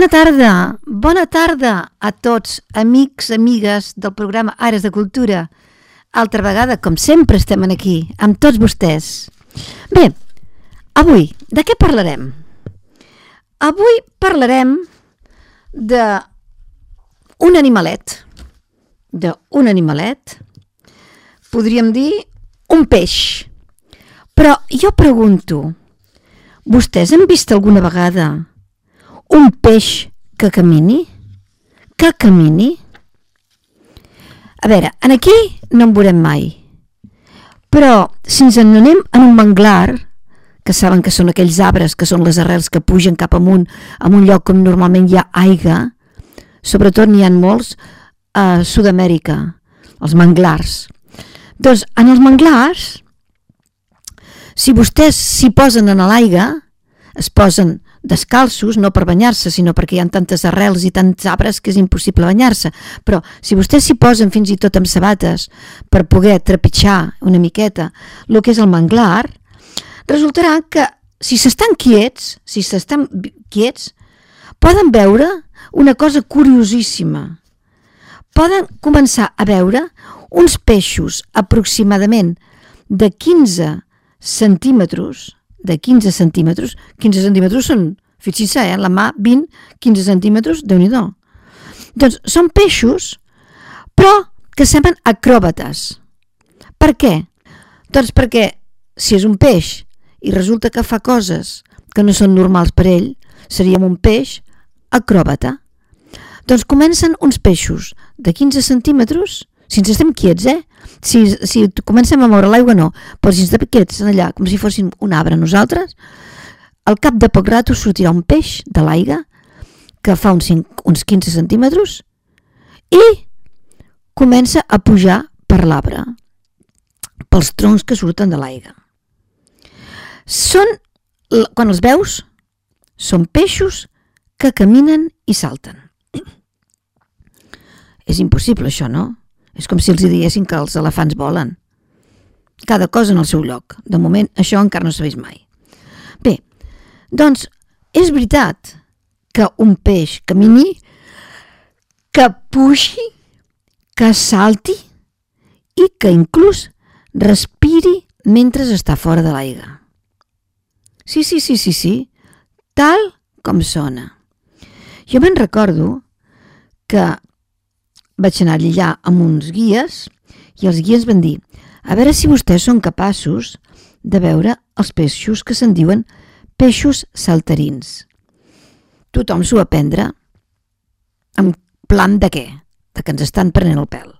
Bona tarda, bona tarda a tots, amics, amigues del programa Ares de Cultura. Altra vegada, com sempre, estem aquí, amb tots vostès. Bé, avui, de què parlarem? Avui parlarem de un animalet, d'un animalet, podríem dir un peix. Però jo pregunto, vostès han vist alguna vegada un peix que camini? Que camini? A veure, en aquí no en veurem mai. Però si ens en anem en un manglar, que saben que són aquells arbres que són les arrels que pugen cap amunt, en un lloc on normalment hi ha aigua, sobretot n'hi ha molts a Sud-amèrica, els manglars. Doncs en els manglars, si vostès s'hi posen en l'aigua, es posen descalços, no per banyar-se, sinó perquè hi ha tantes arrels i tants arbres que és impossible banyar-se. Però si vostès s'hi posen fins i tot amb sabates per poder trepitjar una miqueta el que és el manglar, resultarà que si s'estan quiets, si s'estan quiets, poden veure una cosa curiosíssima. Poden començar a veure uns peixos aproximadament de 15 centímetres de 15 centímetres, 15 centímetres són, fixin-se, eh, la mà 20, 15 centímetres, déu nhi Doncs són peixos, però que semblen acròbates. Per què? Doncs perquè si és un peix i resulta que fa coses que no són normals per ell, seríem un peix acròbata. Doncs comencen uns peixos de 15 centímetres, si ens estem quiets, eh? Si, si comencem a moure l'aigua, no. Però si ens piquets allà, com si fossin un arbre nosaltres, al cap de poc rato sortirà un peix de l'aigua que fa uns, 5, uns 15 centímetres i comença a pujar per l'arbre, pels troncs que surten de l'aigua. Són, quan els veus, són peixos que caminen i salten. És impossible això, no? És com si els diguessin que els elefants volen. Cada cosa en el seu lloc. De moment, això encara no vist mai. Bé, doncs, és veritat que un peix camini, que puixi, que salti i que inclús respiri mentre està fora de l'aigua. Sí, sí, sí, sí, sí, tal com sona. Jo me'n recordo que vaig anar allà amb uns guies i els guies van dir a veure si vostès són capaços de veure els peixos que se'n diuen peixos saltarins. Tothom s'ho va prendre en plan de què? De que ens estan prenent el pèl.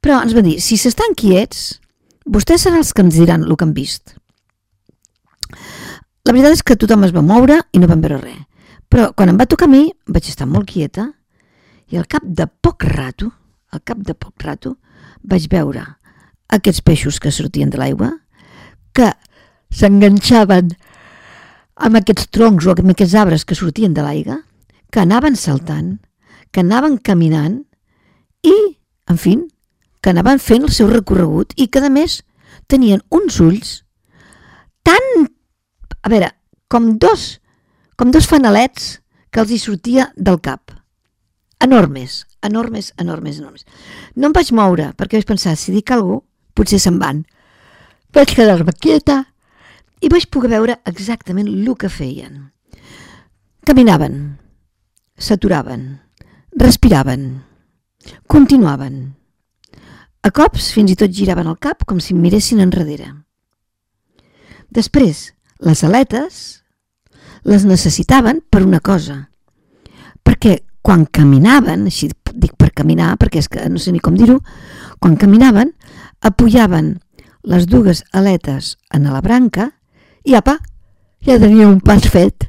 Però ens van dir, si s'estan quiets, vostès seran els que ens diran el que han vist. La veritat és que tothom es va moure i no van veure res. Però quan em va tocar a mi, vaig estar molt quieta i al cap de poc rato, al cap de poc rato, vaig veure aquests peixos que sortien de l'aigua, que s'enganxaven amb aquests troncs o amb aquests arbres que sortien de l'aigua, que anaven saltant, que anaven caminant i, en fi, que anaven fent el seu recorregut i que, a més, tenien uns ulls tan, a veure, com dos, com dos fanalets que els hi sortia del cap enormes, enormes, enormes, enormes. No em vaig moure perquè vaig pensar, si dic cosa, potser se'n van. Vaig quedar-me quieta i vaig poder veure exactament el que feien. Caminaven, s'aturaven, respiraven, continuaven. A cops fins i tot giraven el cap com si em miressin enrere. Després, les aletes les necessitaven per una cosa, perquè quan caminaven, així dic per caminar, perquè és que no sé ni com dir-ho, quan caminaven, apoyaven les dues aletes en la branca i apa, ja tenia un pas fet.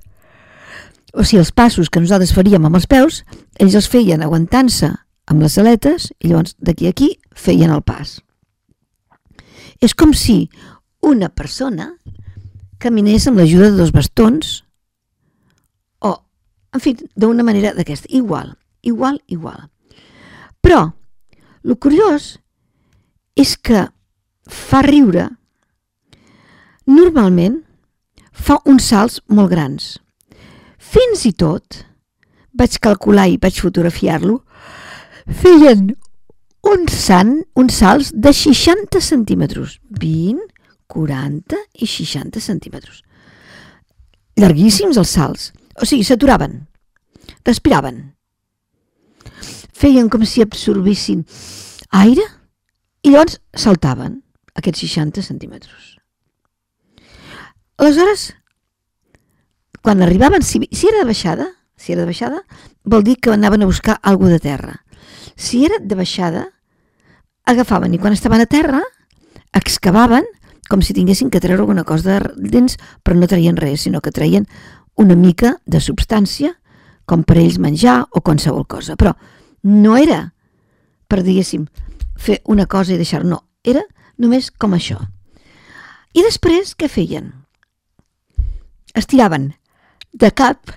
O sigui, els passos que nosaltres faríem amb els peus, ells els feien aguantant-se amb les aletes i llavors d'aquí a aquí feien el pas. És com si una persona caminés amb l'ajuda de dos bastons en fi, d'una manera d'aquesta. Igual, igual, igual. Però, el curiós és que fa riure normalment fa uns salts molt grans. Fins i tot, vaig calcular i vaig fotografiar-lo, feien un sant, uns salts de 60 centímetres. 20, 40 i 60 centímetres. Llarguíssims els salts. O sigui, s'aturaven, respiraven. Feien com si absorbissin aire i llavors saltaven aquests 60 centímetres. Aleshores, quan arribaven, si, si era de baixada, si era de baixada, vol dir que anaven a buscar alguna de terra. Si era de baixada, agafaven i quan estaven a terra, excavaven com si tinguessin que treure alguna cosa de dents, però no traien res, sinó que traien una mica de substància, com per ells menjar o qualsevol cosa. Però no era per, diguéssim, fer una cosa i deixar no, era només com això. I després, què feien? es tiraven de cap,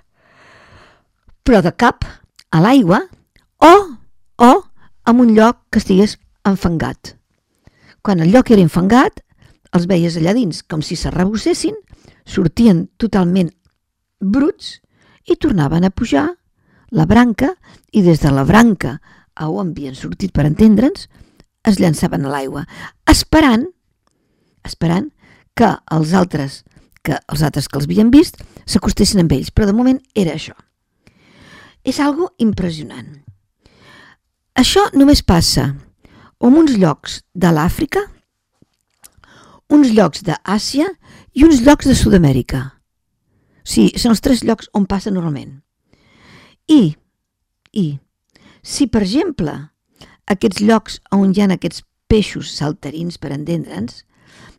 però de cap a l'aigua o, o en un lloc que estigués enfangat. Quan el lloc era enfangat, els veies allà dins com si s'arrebossessin, sortien totalment bruts i tornaven a pujar la branca i des de la branca a on havien sortit per entendre'ns, es llançaven a l'aigua, esperant, esperant que els altres que els altres que els havien vist s'acostessin amb ells, però de moment era això. És algo impressionant. Això només passa en uns llocs de l'Àfrica, uns llocs d'Àsia i uns llocs de Sud-amèrica. Sí, són els tres llocs on passa normalment. I, i, si per exemple aquests llocs on hi ha aquests peixos saltarins per entendre'ns,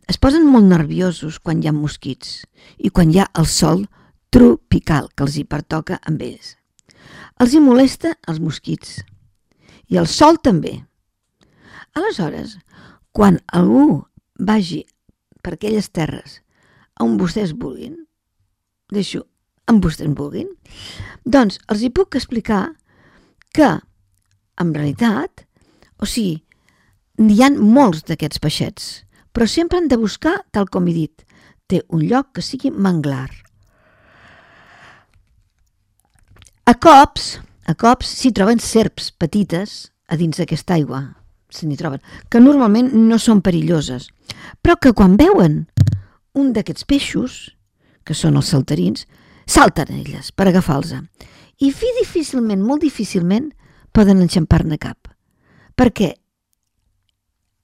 es posen molt nerviosos quan hi ha mosquits i quan hi ha el sol tropical que els hi pertoca amb ells. Els hi molesta els mosquits i el sol també. Aleshores, quan algú vagi per aquelles terres on vostès vulguin, deixo, on vostès vulguin, doncs els hi puc explicar que, en realitat, o sigui, n'hi han molts d'aquests peixets, però sempre han de buscar, tal com he dit, té un lloc que sigui manglar. A cops, a cops s'hi troben serps petites a dins d'aquesta aigua, se n'hi troben, que normalment no són perilloses, però que quan veuen un d'aquests peixos, que són els saltarins, salten a elles per agafar-los. I fi difícilment, molt difícilment, poden enxampar-ne cap. Perquè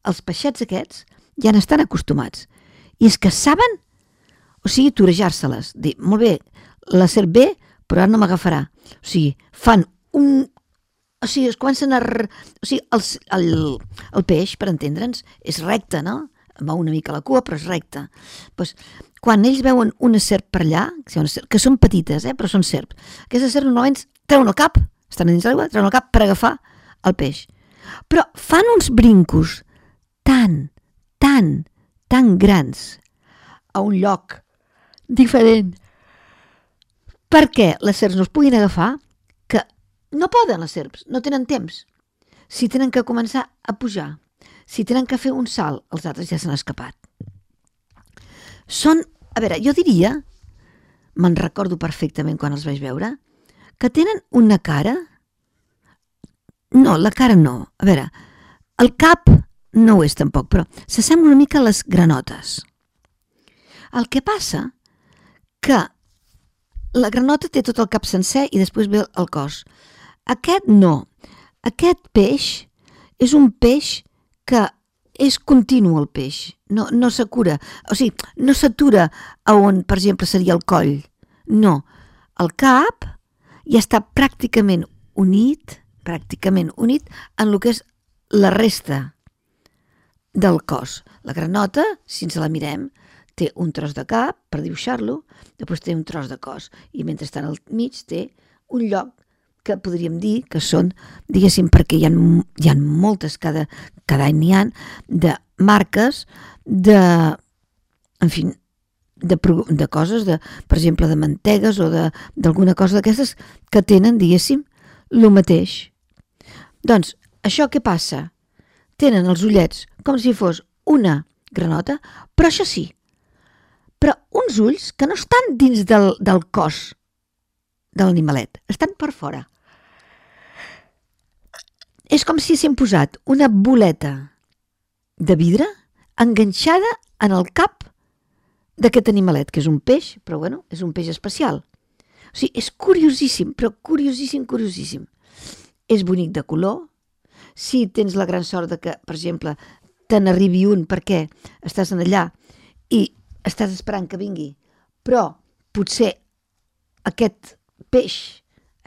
els peixets aquests ja n'estan acostumats. I és que saben, o sigui, torejar-se-les, dir, molt bé, la serp bé, però ara no m'agafarà. O sigui, fan un... O sigui, es comencen a... O sigui, el, el, el peix, per entendre'ns, és recte, no? Va una mica la cua, però és recte. Pues, quan ells veuen una serp per allà, que són petites, eh, però són serps, aquestes serps normalment treuen el cap, estan dins l'aigua, treuen el cap per agafar el peix. Però fan uns brincos tan, tan, tan grans a un lloc diferent perquè les serps no es puguin agafar que no poden les serps, no tenen temps. Si tenen que començar a pujar, si tenen que fer un salt, els altres ja s'han escapat. Són, a veure, jo diria, me'n recordo perfectament quan els vaig veure, que tenen una cara... No, la cara no. A veure, el cap no ho és tampoc, però s'assembla una mica a les granotes. El que passa que la granota té tot el cap sencer i després ve el cos. Aquest no. Aquest peix és un peix que és continu el peix, no, no s'acura, o sigui, no s'atura a on, per exemple, seria el coll. No, el cap ja està pràcticament unit, pràcticament unit en el que és la resta del cos. La granota, si ens la mirem, té un tros de cap per dibuixar-lo, després té un tros de cos i mentrestant al mig té un lloc que podríem dir que són, diguéssim, perquè hi ha, hi ha moltes, cada, cada any n'hi ha, de marques de, en fi, de, de coses, de, per exemple, de mantegues o d'alguna cosa d'aquestes que tenen, diguéssim, el mateix. Doncs, això què passa? Tenen els ullets com si fos una granota, però això sí, però uns ulls que no estan dins del, del cos de l'animalet, estan per fora. És com si s'han posat una boleta de vidre enganxada en el cap d'aquest animalet, que és un peix, però bueno, és un peix especial. O sigui, és curiosíssim, però curiosíssim, curiosíssim. És bonic de color. Si tens la gran sort de que, per exemple, te n'arribi un perquè estàs en allà i estàs esperant que vingui, però potser aquest peix,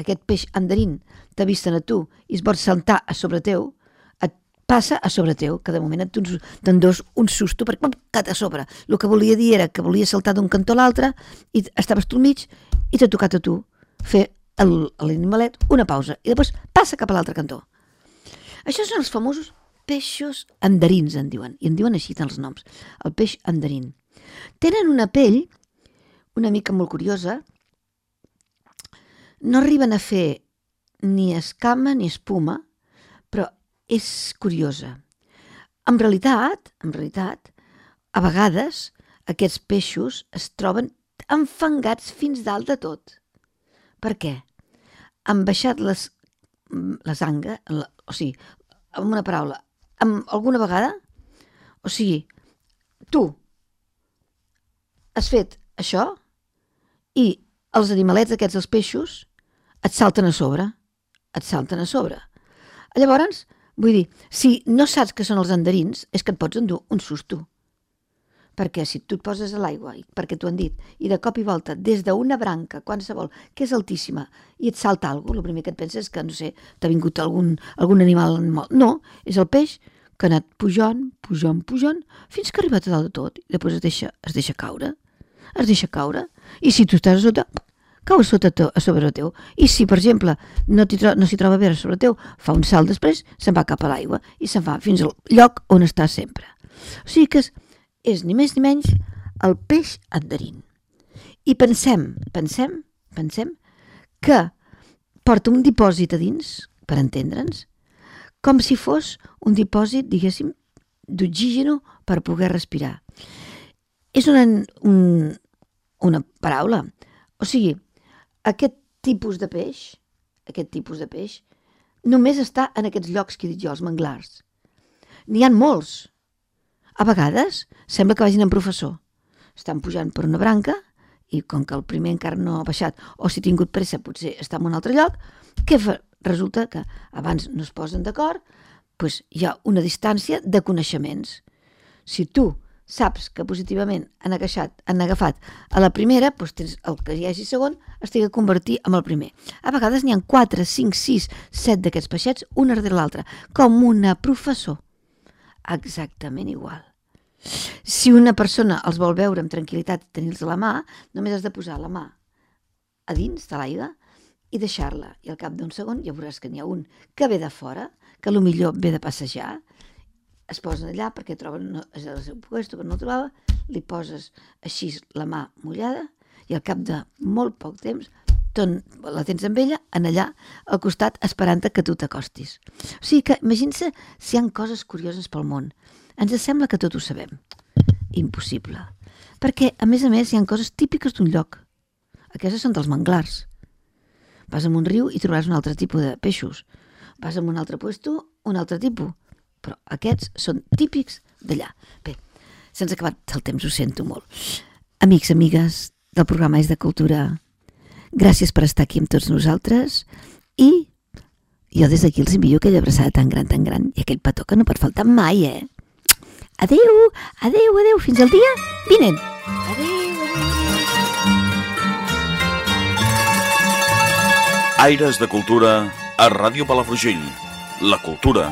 aquest peix andarín, t'ha vist a tu i es vol saltar a sobre teu, et passa a sobre teu, que de moment et t'endós un susto perquè cata a sobre. El que volia dir era que volia saltar d'un cantó a l'altre i estaves tu al mig i t'ha tocat a tu fer l'animalet una pausa i després passa cap a l'altre cantó. Això són els famosos peixos andarins, en diuen, i en diuen així els noms, el peix andarín. Tenen una pell una mica molt curiosa, no arriben a fer ni escama ni espuma, però és curiosa. En realitat, en realitat, a vegades aquests peixos es troben enfangats fins dalt de tot. Per què? Han baixat les, les anga, la, o sigui, amb una paraula, amb alguna vegada, o sigui, tu has fet això i els animalets aquests, els peixos, et salten a sobre et salten a sobre. Llavors, vull dir, si no saps que són els andarins, és que et pots endur un susto. Perquè si tu et poses a l'aigua, perquè t'ho han dit, i de cop i volta, des d'una branca, qualsevol, que és altíssima, i et salta alguna cosa, el primer que et penses és que, no sé, t'ha vingut algun, algun animal molt... No, és el peix que ha anat pujant, pujant, pujant, fins que ha arribat a dalt de tot, i després es deixa, es deixa caure, es deixa caure, i si tu estàs a sota, cau a, sota to, a sobre teu. I si, per exemple, no s'hi tro no troba bé a sobre teu, fa un salt després, se'n va cap a l'aigua i se'n va fins al lloc on està sempre. O sigui que és, és ni més ni menys el peix andarín. I pensem, pensem, pensem que porta un dipòsit a dins, per entendre'ns, com si fos un dipòsit, diguéssim, d'oxígeno per poder respirar. És una, un, una paraula. O sigui, aquest tipus de peix, aquest tipus de peix, només està en aquests llocs que he dit jo, els manglars. N'hi han molts. A vegades sembla que vagin amb professor. Estan pujant per una branca i com que el primer encara no ha baixat o si ha tingut pressa potser està en un altre lloc, què fa? Resulta que abans no es posen d'acord, doncs hi ha una distància de coneixements. Si tu saps que positivament han, agafat, han agafat a la primera, doncs tens el que hi hagi segon, es té que convertir en el primer. A vegades n'hi ha 4, 5, 6, 7 d'aquests peixets, un darrere l'altre, com una professor. Exactament igual. Si una persona els vol veure amb tranquil·litat i tenir-los a la mà, només has de posar la mà a dins de l'aigua i deixar-la. I al cap d'un segon ja veuràs que n'hi ha un que ve de fora, que millor ve de passejar, es posen allà perquè troben no, és el seu puesto, però no trobava, li poses així la mà mullada i al cap de molt poc temps ton, la tens amb ella, en allà, al costat, esperant que tu t'acostis. O sigui que, imagina si hi han coses curioses pel món. Ens sembla que tot ho sabem. Impossible. Perquè, a més a més, hi han coses típiques d'un lloc. Aquestes són dels manglars. Vas a un riu i trobaràs un altre tipus de peixos. Vas a un altre puesto, un altre tipus però aquests són típics d'allà. Bé, se'ns ha acabat el temps, ho sento molt. Amics, amigues del programa És de Cultura, gràcies per estar aquí amb tots nosaltres i jo des d'aquí els envio aquella abraçada tan gran, tan gran i aquell petó que no pot faltar mai, eh? Adeu, adeu, adeu, fins al dia vinent. Adeu. Aires de Cultura a Ràdio Palafrugell. La cultura